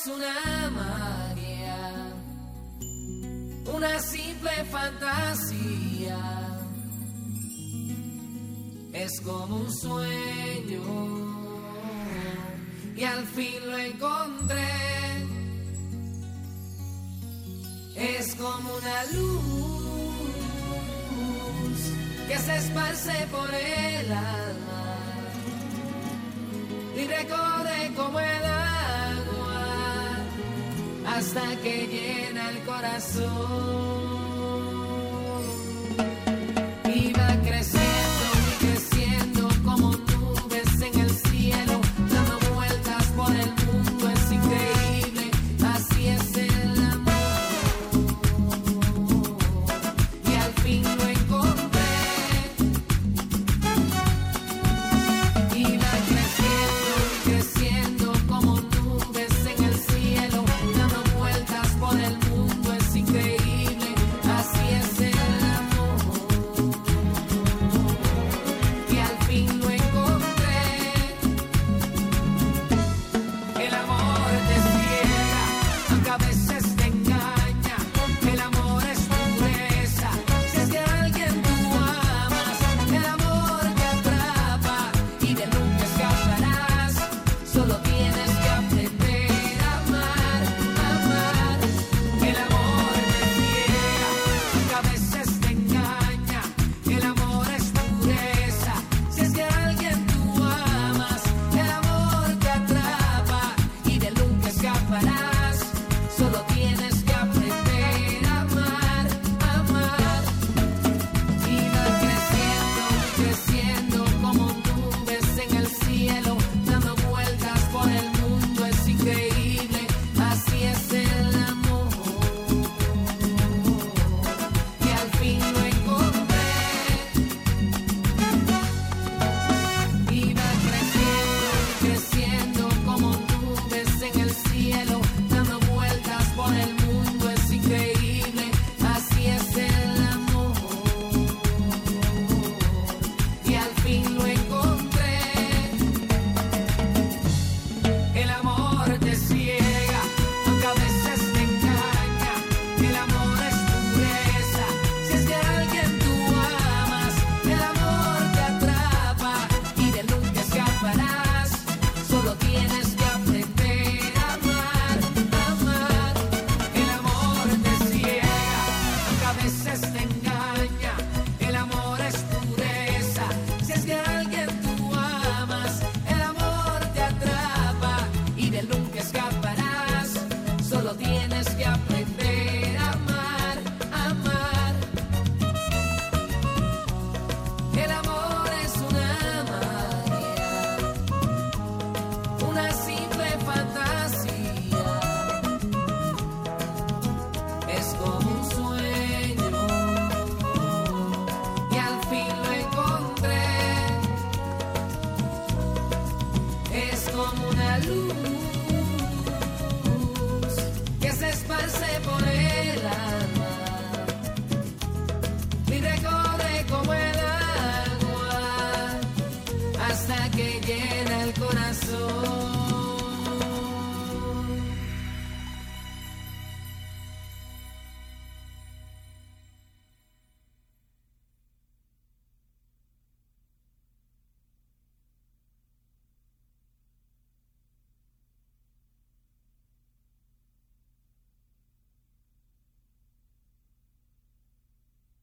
es una magia, una simple fantasía. Es como un sueño y al fin lo encontré. Es como una luz que se esparce por el alma hasta que llena el corazón. el amor. heard this. Luz que se esparce por el alma y recorre como el agua hasta que llena el corazón.